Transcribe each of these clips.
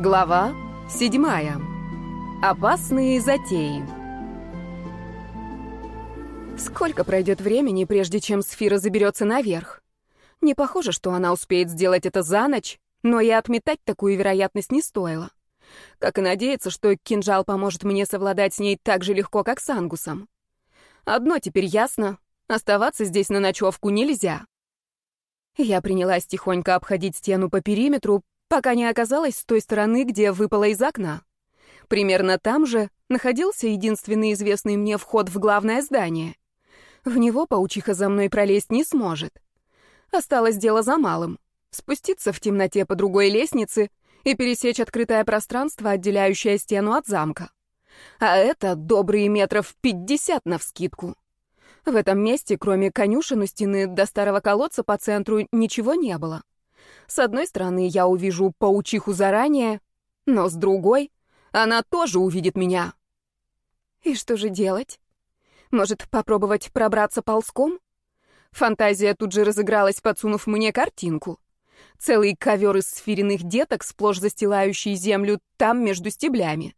Глава седьмая. Опасные затеи. Сколько пройдет времени, прежде чем сфера заберется наверх? Не похоже, что она успеет сделать это за ночь, но и отметать такую вероятность не стоило. Как и надеяться, что кинжал поможет мне совладать с ней так же легко, как с ангусом. Одно теперь ясно — оставаться здесь на ночевку нельзя. Я принялась тихонько обходить стену по периметру, пока не оказалась с той стороны, где выпала из окна. Примерно там же находился единственный известный мне вход в главное здание. В него паучиха за мной пролезть не сможет. Осталось дело за малым — спуститься в темноте по другой лестнице и пересечь открытое пространство, отделяющее стену от замка. А это добрые метров пятьдесят навскидку. В этом месте, кроме конюшен у стены до старого колодца по центру, ничего не было. С одной стороны, я увижу паучиху заранее, но с другой, она тоже увидит меня. И что же делать? Может, попробовать пробраться ползком? Фантазия тут же разыгралась, подсунув мне картинку. Целый ковер из сференных деток, сплошь застилающий землю там, между стеблями.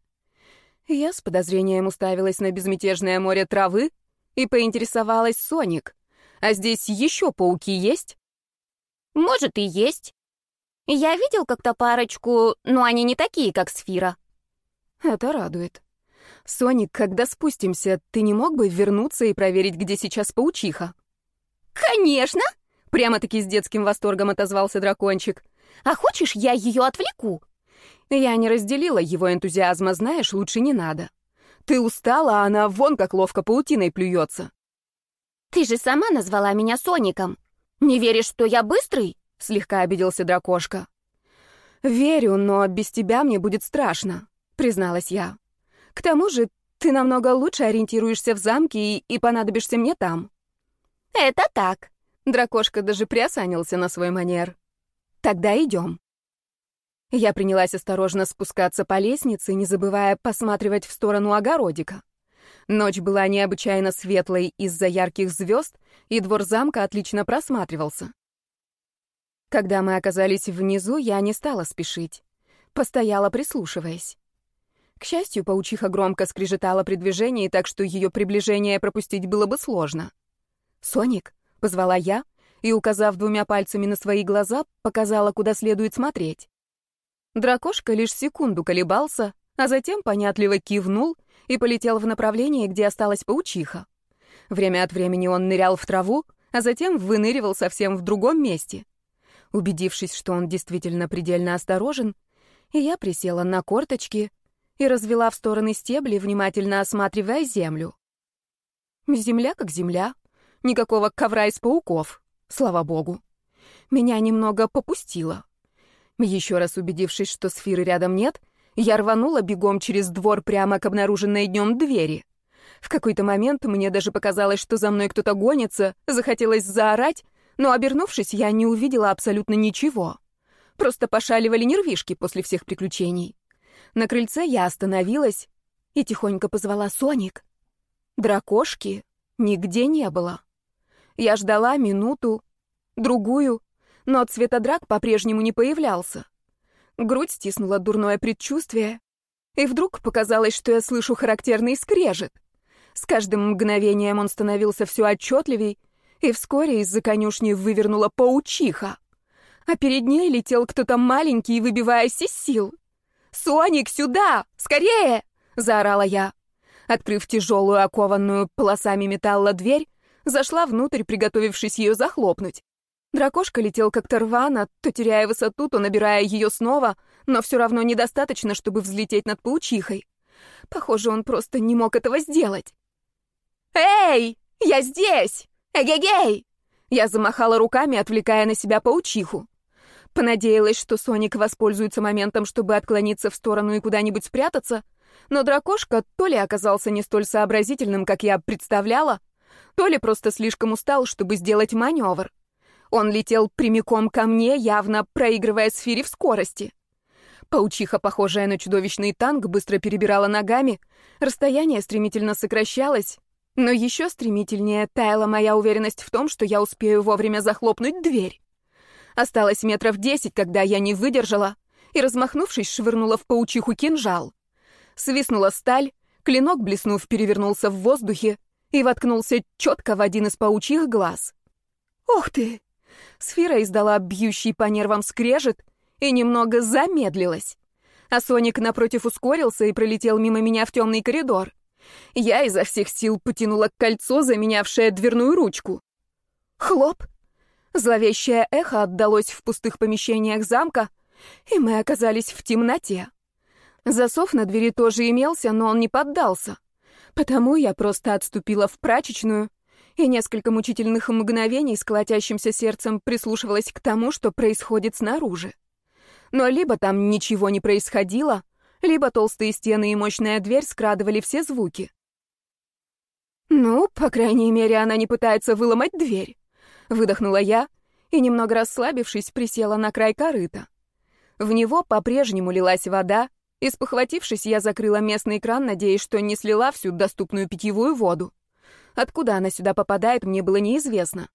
Я с подозрением уставилась на безмятежное море травы и поинтересовалась Соник. «А здесь еще пауки есть?» «Может, и есть. Я видел как-то парочку, но они не такие, как Сфира. Это радует. Соник, когда спустимся, ты не мог бы вернуться и проверить, где сейчас паучиха? Конечно! Прямо-таки с детским восторгом отозвался дракончик. А хочешь, я ее отвлеку? Я не разделила его энтузиазма, знаешь, лучше не надо. Ты устала, а она вон как ловко паутиной плюется. Ты же сама назвала меня Соником. Не веришь, что я быстрый? — слегка обиделся дракошка. «Верю, но без тебя мне будет страшно», — призналась я. «К тому же ты намного лучше ориентируешься в замке и, и понадобишься мне там». «Это так», — дракошка даже приосанился на свой манер. «Тогда идем». Я принялась осторожно спускаться по лестнице, не забывая посматривать в сторону огородика. Ночь была необычайно светлой из-за ярких звезд, и двор замка отлично просматривался. Когда мы оказались внизу, я не стала спешить. Постояла, прислушиваясь. К счастью, паучиха громко скрежетала при движении, так что ее приближение пропустить было бы сложно. «Соник», — позвала я, и, указав двумя пальцами на свои глаза, показала, куда следует смотреть. Дракошка лишь секунду колебался, а затем понятливо кивнул и полетел в направлении, где осталась паучиха. Время от времени он нырял в траву, а затем выныривал совсем в другом месте. Убедившись, что он действительно предельно осторожен, я присела на корточки и развела в стороны стебли, внимательно осматривая землю. Земля как земля, никакого ковра из пауков, слава богу. Меня немного попустило. Еще раз убедившись, что сферы рядом нет, я рванула бегом через двор прямо к обнаруженной днем двери. В какой-то момент мне даже показалось, что за мной кто-то гонится, захотелось заорать, но, обернувшись, я не увидела абсолютно ничего. Просто пошаливали нервишки после всех приключений. На крыльце я остановилась и тихонько позвала Соник. Дракошки нигде не было. Я ждала минуту, другую, но цветодрак по-прежнему не появлялся. Грудь стиснула дурное предчувствие, и вдруг показалось, что я слышу характерный скрежет. С каждым мгновением он становился все отчетливей, и вскоре из-за конюшни вывернула паучиха. А перед ней летел кто-то маленький, выбиваясь из сил. «Соник, сюда! Скорее!» — заорала я. Открыв тяжелую, окованную полосами металла дверь, зашла внутрь, приготовившись ее захлопнуть. Дракошка летел как-то рвано, то теряя высоту, то набирая ее снова, но все равно недостаточно, чтобы взлететь над паучихой. Похоже, он просто не мог этого сделать. «Эй, я здесь!» «Эгегей!» Я замахала руками, отвлекая на себя паучиху. Понадеялась, что Соник воспользуется моментом, чтобы отклониться в сторону и куда-нибудь спрятаться, но дракошка то ли оказался не столь сообразительным, как я представляла, то ли просто слишком устал, чтобы сделать маневр. Он летел прямиком ко мне, явно проигрывая сфере в скорости. Паучиха, похожая на чудовищный танк, быстро перебирала ногами, расстояние стремительно сокращалось, но еще стремительнее таяла моя уверенность в том, что я успею вовремя захлопнуть дверь. Осталось метров десять, когда я не выдержала и, размахнувшись, швырнула в паучиху кинжал. Свистнула сталь, клинок, блеснув, перевернулся в воздухе и воткнулся четко в один из паучьих глаз. «Ох ты!» Сфера издала бьющий по нервам скрежет и немного замедлилась. А Соник напротив ускорился и пролетел мимо меня в темный коридор. Я изо всех сил потянула кольцо, заменявшее дверную ручку. Хлоп! Зловещее эхо отдалось в пустых помещениях замка, и мы оказались в темноте. Засов на двери тоже имелся, но он не поддался. Потому я просто отступила в прачечную и несколько мучительных мгновений с колотящимся сердцем прислушивалась к тому, что происходит снаружи. Но либо там ничего не происходило, либо толстые стены и мощная дверь скрадывали все звуки. «Ну, по крайней мере, она не пытается выломать дверь», — выдохнула я и, немного расслабившись, присела на край корыта. В него по-прежнему лилась вода, и, спохватившись, я закрыла местный кран, надеясь, что не слила всю доступную питьевую воду. Откуда она сюда попадает, мне было неизвестно.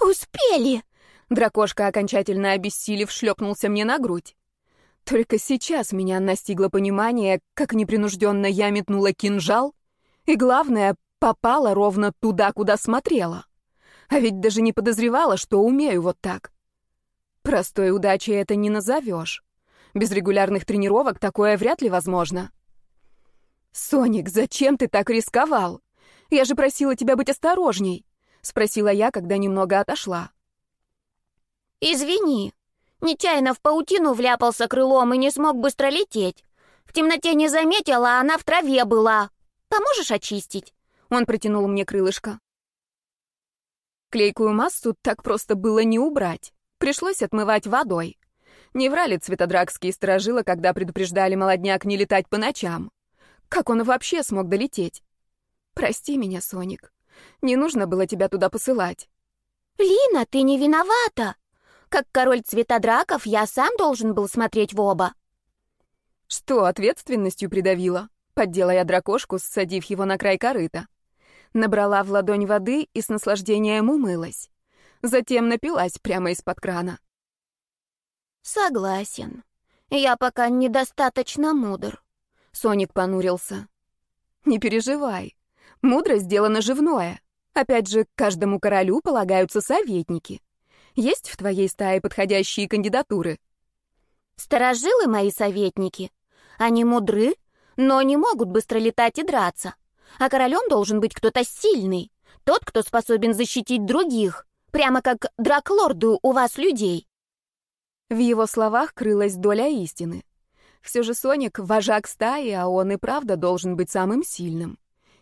«Успели!» Дракошка, окончательно обессилев, шлепнулся мне на грудь. Только сейчас меня настигло понимание, как непринужденно я метнула кинжал, и, главное, попала ровно туда, куда смотрела. А ведь даже не подозревала, что умею вот так. Простой удачей это не назовешь. Без регулярных тренировок такое вряд ли возможно. «Соник, зачем ты так рисковал? Я же просила тебя быть осторожней», — спросила я, когда немного отошла. «Извини, нечаянно в паутину вляпался крылом и не смог быстро лететь. В темноте не заметила, а она в траве была. Поможешь очистить?» Он протянул мне крылышко. Клейкую массу так просто было не убрать. Пришлось отмывать водой. Не врали цветодракские сторожилы, когда предупреждали молодняк не летать по ночам. Как он вообще смог долететь? Прости меня, Соник. Не нужно было тебя туда посылать. Лина, ты не виновата. Как король цветодраков, я сам должен был смотреть в оба. Что, ответственностью придавила? Поддела я дракошку, ссадив его на край корыта. Набрала в ладонь воды и с наслаждением умылась. Затем напилась прямо из-под крана. Согласен. Я пока недостаточно мудр. Соник понурился. Не переживай. Мудрость сделано наживное. Опять же, каждому королю полагаются советники. Есть в твоей стае подходящие кандидатуры? Сторожилы мои советники. Они мудры, но не могут быстро летать и драться. А королем должен быть кто-то сильный, тот, кто способен защитить других, прямо как драклорду у вас людей. В его словах крылась доля истины. Все же Соник — вожак стаи, а он и правда должен быть самым сильным.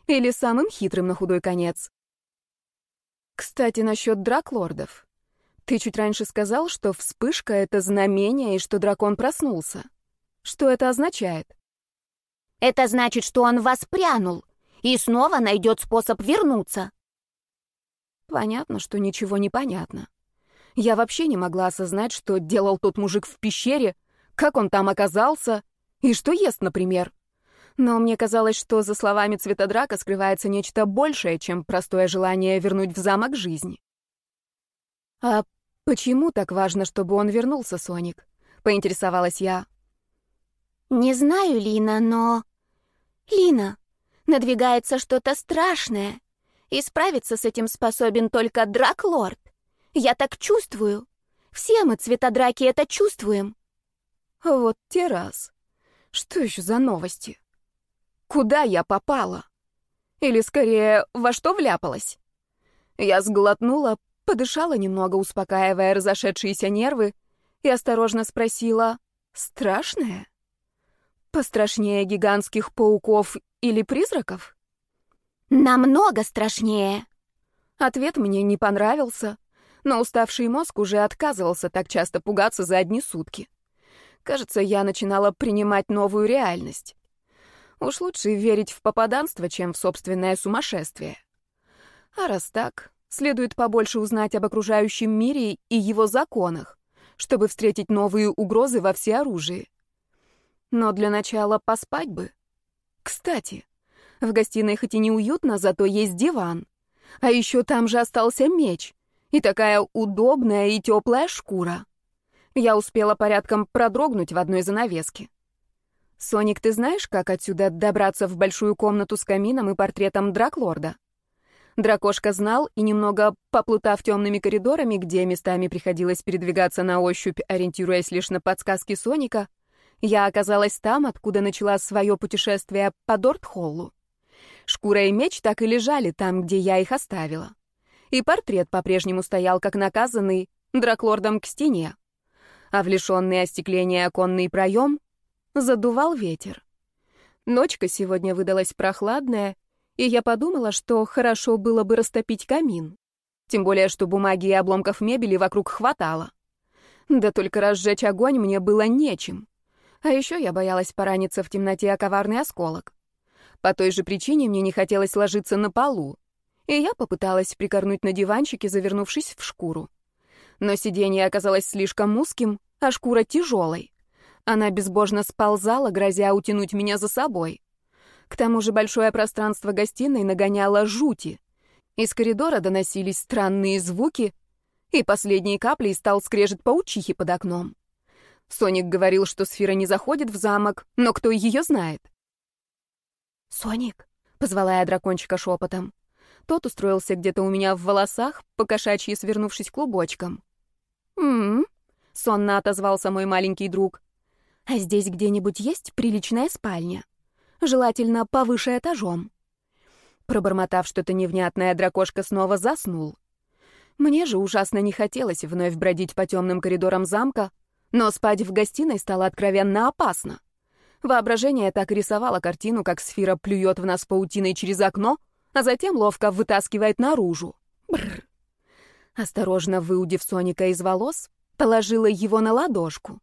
Или самым хитрым на худой конец. Кстати, насчет драклордов. Ты чуть раньше сказал, что вспышка — это знамение и что дракон проснулся. Что это означает? Это значит, что он воспрянул и снова найдет способ вернуться. Понятно, что ничего не понятно. Я вообще не могла осознать, что делал тот мужик в пещере, как он там оказался и что ест, например. Но мне казалось, что за словами Цветодрака скрывается нечто большее, чем простое желание вернуть в замок жизнь. «А почему так важно, чтобы он вернулся, Соник?» — поинтересовалась я. «Не знаю, Лина, но...» «Лина, надвигается что-то страшное, и справиться с этим способен только Драклорд. Я так чувствую. Все мы, цветодраки, это чувствуем». «Вот те раз. Что еще за новости?» Куда я попала? Или, скорее, во что вляпалась? Я сглотнула, подышала немного, успокаивая разошедшиеся нервы, и осторожно спросила, «Страшное? Пострашнее гигантских пауков или призраков?» «Намного страшнее!» Ответ мне не понравился, но уставший мозг уже отказывался так часто пугаться за одни сутки. Кажется, я начинала принимать новую реальность. Уж лучше верить в попаданство, чем в собственное сумасшествие. А раз так, следует побольше узнать об окружающем мире и его законах, чтобы встретить новые угрозы во всеоружии. Но для начала поспать бы. Кстати, в гостиной хоть и не уютно, зато есть диван. А еще там же остался меч и такая удобная и теплая шкура. Я успела порядком продрогнуть в одной занавеске. «Соник, ты знаешь, как отсюда добраться в большую комнату с камином и портретом Драклорда?» Дракошка знал, и немного поплутав темными коридорами, где местами приходилось передвигаться на ощупь, ориентируясь лишь на подсказки Соника, я оказалась там, откуда начала свое путешествие по Дортхоллу. Шкура и меч так и лежали там, где я их оставила. И портрет по-прежнему стоял, как наказанный, драклордом к стене. А в лишенный остекления оконный проем задувал ветер. Ночка сегодня выдалась прохладная, и я подумала, что хорошо было бы растопить камин. Тем более, что бумаги и обломков мебели вокруг хватало. Да только разжечь огонь мне было нечем. А еще я боялась пораниться в темноте о коварный осколок. По той же причине мне не хотелось ложиться на полу, и я попыталась прикорнуть на диванчике, завернувшись в шкуру. Но сиденье оказалось слишком узким, а шкура тяжелой. Она безбожно сползала, грозя утянуть меня за собой. К тому же большое пространство гостиной нагоняло жути. Из коридора доносились странные звуки, и последней каплей стал скрежет паучихи под окном. Соник говорил, что сфера не заходит в замок, но кто ее знает? «Соник», — позвала я дракончика шепотом. Тот устроился где-то у меня в волосах, покошачьи свернувшись клубочком. «М-м-м», сонно отозвался мой маленький друг. «А здесь где-нибудь есть приличная спальня? Желательно повыше этажом». Пробормотав что-то невнятное, дракошка снова заснул. Мне же ужасно не хотелось вновь бродить по темным коридорам замка, но спать в гостиной стало откровенно опасно. Воображение так рисовало картину, как сфера плюет в нас паутиной через окно, а затем ловко вытаскивает наружу. Бррр. Осторожно выудив Соника из волос, положила его на ладошку,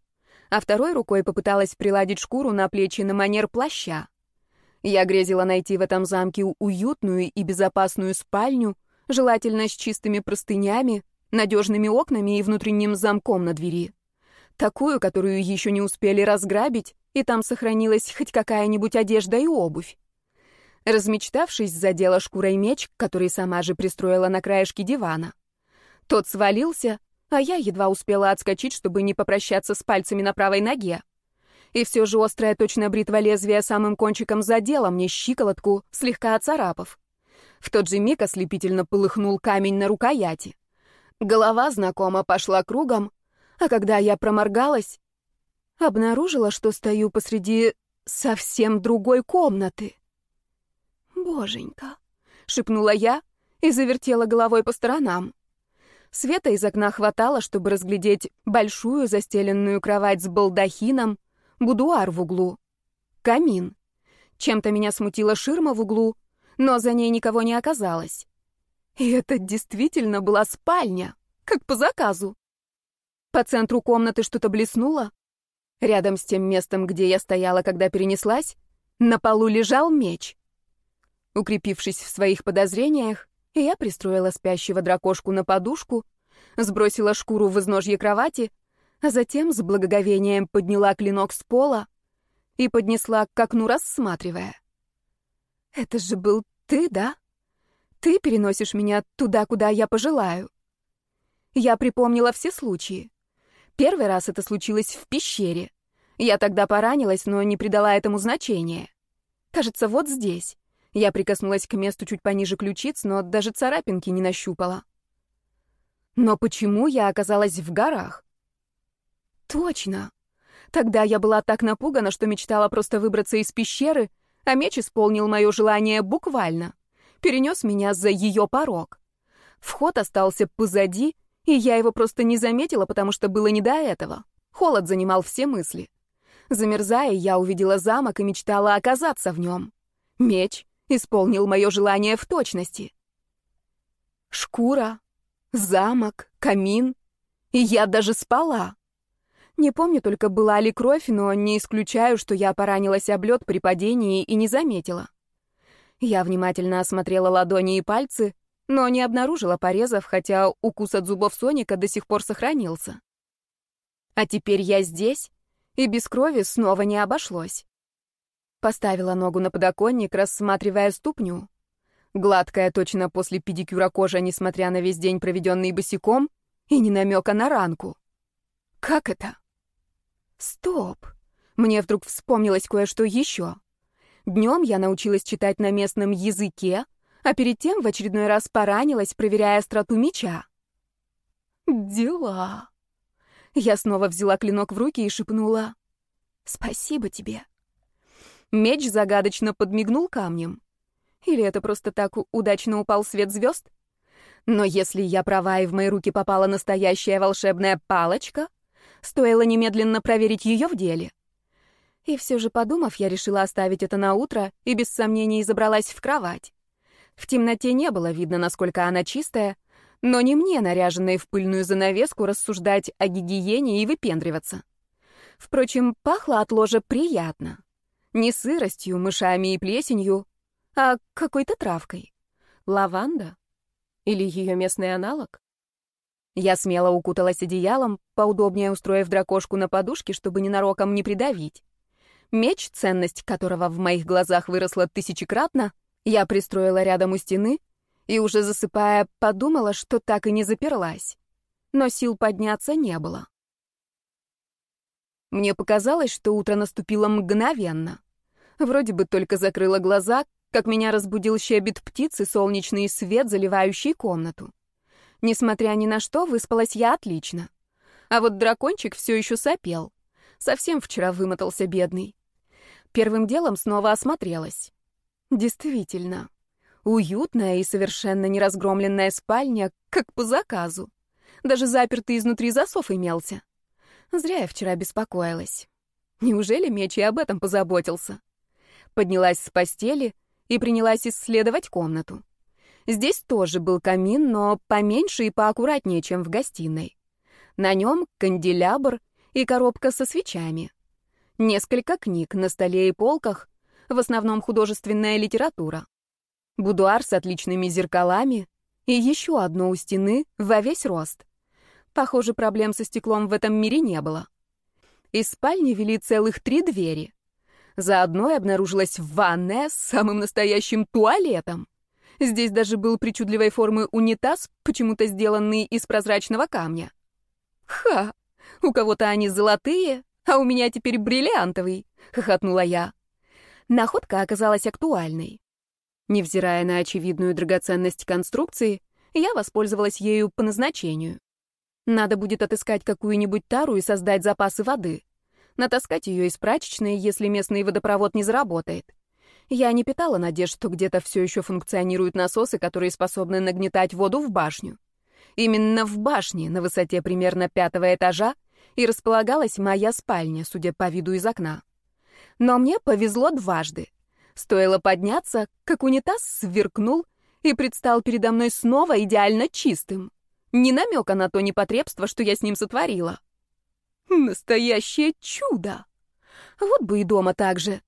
а второй рукой попыталась приладить шкуру на плечи на манер плаща. Я грезила найти в этом замке уютную и безопасную спальню, желательно с чистыми простынями, надежными окнами и внутренним замком на двери. Такую, которую еще не успели разграбить, и там сохранилась хоть какая-нибудь одежда и обувь. Размечтавшись, задела шкурой меч, который сама же пристроила на краешке дивана. Тот свалился, а я едва успела отскочить, чтобы не попрощаться с пальцами на правой ноге. И все же острая точно бритва лезвия самым кончиком задела мне щиколотку, слегка оцарапав. В тот же миг ослепительно полыхнул камень на рукояти. Голова знакомо пошла кругом, а когда я проморгалась, обнаружила, что стою посреди совсем другой комнаты. «Боженька!» — шепнула я и завертела головой по сторонам. Света из окна хватало, чтобы разглядеть большую застеленную кровать с балдахином, будуар в углу, камин. Чем-то меня смутила ширма в углу, но за ней никого не оказалось. И это действительно была спальня, как по заказу. По центру комнаты что-то блеснуло. Рядом с тем местом, где я стояла, когда перенеслась, на полу лежал меч. Укрепившись в своих подозрениях, я пристроила спящего дракошку на подушку, сбросила шкуру в изножье кровати, а затем с благоговением подняла клинок с пола и поднесла к окну, рассматривая. «Это же был ты, да? Ты переносишь меня туда, куда я пожелаю». Я припомнила все случаи. Первый раз это случилось в пещере. Я тогда поранилась, но не придала этому значения. Кажется, вот здесь. Я прикоснулась к месту чуть пониже ключиц, но даже царапинки не нащупала. Но почему я оказалась в горах? Точно. Тогда я была так напугана, что мечтала просто выбраться из пещеры, а меч исполнил мое желание буквально. Перенес меня за ее порог. Вход остался позади, и я его просто не заметила, потому что было не до этого. Холод занимал все мысли. Замерзая, я увидела замок и мечтала оказаться в нем. Меч исполнил мое желание в точности. Шкура, замок, камин. И я даже спала. Не помню только, была ли кровь, но не исключаю, что я поранилась об лед при падении и не заметила. Я внимательно осмотрела ладони и пальцы, но не обнаружила порезов, хотя укус от зубов Соника до сих пор сохранился. А теперь я здесь, и без крови снова не обошлось. Поставила ногу на подоконник, рассматривая ступню. Гладкая точно после педикюра кожа, несмотря на весь день, проведенный босиком, и не намека на ранку. Как это? Стоп. Мне вдруг вспомнилось кое-что еще. Днем я научилась читать на местном языке, а перед тем в очередной раз поранилась, проверяя остроту меча. Дела. Я снова взяла клинок в руки и шепнула «Спасибо тебе». Меч загадочно подмигнул камнем. Или это просто так удачно упал свет звезд? Но если я права и в мои руки попала настоящая волшебная палочка, стоило немедленно проверить ее в деле. И все же, подумав, я решила оставить это на утро и без сомнений забралась в кровать. В темноте не было видно, насколько она чистая, но не мне, наряженной в пыльную занавеску, рассуждать о гигиене и выпендриваться. Впрочем, пахло от ложа приятно. Не сыростью, мышами и плесенью, а какой-то травкой. Лаванда? Или ее местный аналог? Я смело укуталась одеялом, поудобнее устроив дракошку на подушке, чтобы ненароком не придавить. Меч, ценность которого в моих глазах выросла тысячекратно, я пристроила рядом у стены и, уже засыпая, подумала, что так и не заперлась. Но сил подняться не было. Мне показалось, что утро наступило мгновенно. Вроде бы только закрыла глаза, как меня разбудил щебет птицы, солнечный свет, заливающий комнату. Несмотря ни на что, выспалась я отлично. А вот дракончик все еще сопел. Совсем вчера вымотался бедный. Первым делом снова осмотрелась. Действительно, уютная и совершенно неразгромленная спальня, как по заказу. Даже запертый изнутри засов имелся. Зря я вчера беспокоилась. Неужели меч и об этом позаботился? Поднялась с постели и принялась исследовать комнату. Здесь тоже был камин, но поменьше и поаккуратнее, чем в гостиной. На нем канделябр и коробка со свечами. Несколько книг на столе и полках, в основном художественная литература. Будуар с отличными зеркалами и еще одно у стены во весь рост. Похоже, проблем со стеклом в этом мире не было. Из спальни вели целых три двери. За одной обнаружилась ванная с самым настоящим туалетом. Здесь даже был причудливой формы унитаз, почему-то сделанный из прозрачного камня. Ха! У кого-то они золотые, а у меня теперь бриллиантовый, хохотнула я. Находка оказалась актуальной. Невзирая на очевидную драгоценность конструкции, я воспользовалась ею по назначению. Надо будет отыскать какую-нибудь тару и создать запасы воды. Натаскать ее из прачечной, если местный водопровод не заработает. Я не питала надежд, что где-то все еще функционируют насосы, которые способны нагнетать воду в башню. Именно в башне, на высоте примерно пятого этажа, и располагалась моя спальня, судя по виду из окна. Но мне повезло дважды. Стоило подняться, как унитаз сверкнул и предстал передо мной снова идеально чистым. Ни намека на то непотребство, что я с ним сотворила. Настоящее чудо! Вот бы и дома так же.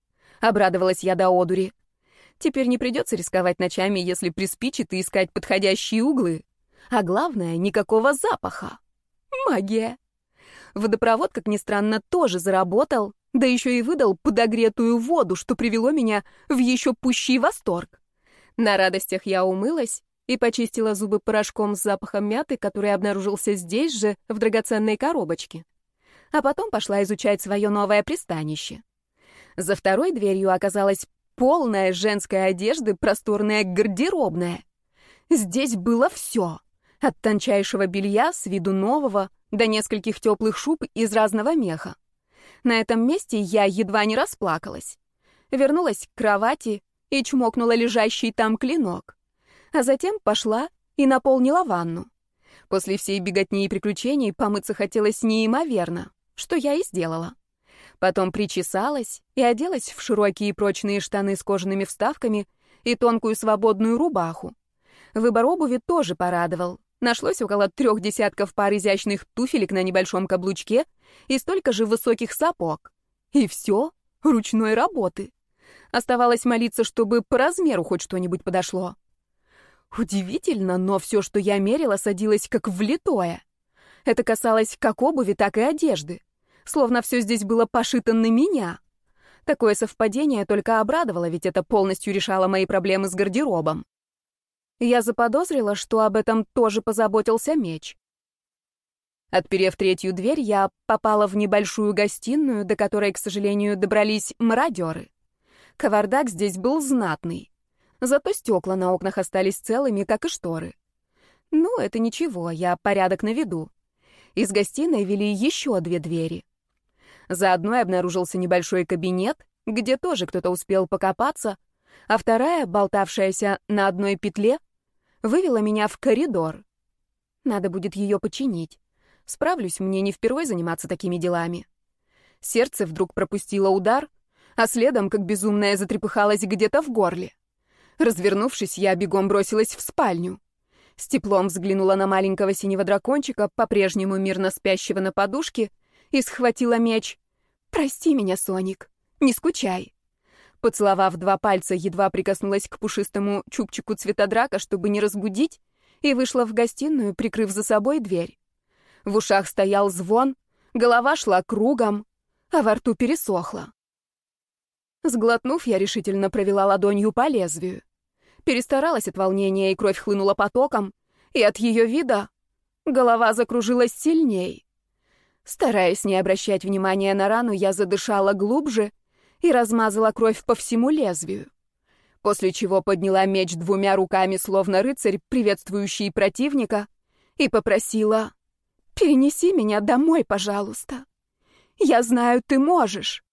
Обрадовалась я до одури. Теперь не придется рисковать ночами, если приспичит и искать подходящие углы. А главное, никакого запаха. Магия. Водопровод, как ни странно, тоже заработал, да еще и выдал подогретую воду, что привело меня в еще пущий восторг. На радостях я умылась и почистила зубы порошком с запахом мяты, который обнаружился здесь же, в драгоценной коробочке. А потом пошла изучать свое новое пристанище. За второй дверью оказалась полная женской одежды просторная гардеробная. Здесь было все. От тончайшего белья с виду нового до нескольких теплых шуб из разного меха. На этом месте я едва не расплакалась. Вернулась к кровати и чмокнула лежащий там клинок а затем пошла и наполнила ванну. После всей беготни и приключений помыться хотелось неимоверно, что я и сделала. Потом причесалась и оделась в широкие прочные штаны с кожаными вставками и тонкую свободную рубаху. Выбор обуви тоже порадовал. Нашлось около трех десятков пар изящных туфелек на небольшом каблучке и столько же высоких сапог. И все ручной работы. Оставалось молиться, чтобы по размеру хоть что-нибудь подошло. Удивительно, но все, что я мерила, садилось как влитое. Это касалось как обуви, так и одежды. Словно все здесь было пошито на меня. Такое совпадение только обрадовало, ведь это полностью решало мои проблемы с гардеробом. Я заподозрила, что об этом тоже позаботился меч. Отперев третью дверь, я попала в небольшую гостиную, до которой, к сожалению, добрались мародеры. Кавардак здесь был знатный. Зато стекла на окнах остались целыми, как и шторы. Ну, это ничего, я порядок наведу. Из гостиной вели еще две двери. За одной обнаружился небольшой кабинет, где тоже кто-то успел покопаться, а вторая, болтавшаяся на одной петле, вывела меня в коридор. Надо будет ее починить. Справлюсь, мне не впервой заниматься такими делами. Сердце вдруг пропустило удар, а следом, как безумная, затрепыхалось где-то в горле. Развернувшись, я бегом бросилась в спальню. С теплом взглянула на маленького синего дракончика, по-прежнему мирно спящего на подушке, и схватила меч. «Прости меня, Соник, не скучай». Поцеловав два пальца, едва прикоснулась к пушистому чубчику цвета драка, чтобы не разбудить, и вышла в гостиную, прикрыв за собой дверь. В ушах стоял звон, голова шла кругом, а во рту пересохло. Сглотнув, я решительно провела ладонью по лезвию. Перестаралась от волнения, и кровь хлынула потоком, и от ее вида голова закружилась сильней. Стараясь не обращать внимания на рану, я задышала глубже и размазала кровь по всему лезвию. После чего подняла меч двумя руками, словно рыцарь, приветствующий противника, и попросила «Перенеси меня домой, пожалуйста. Я знаю, ты можешь».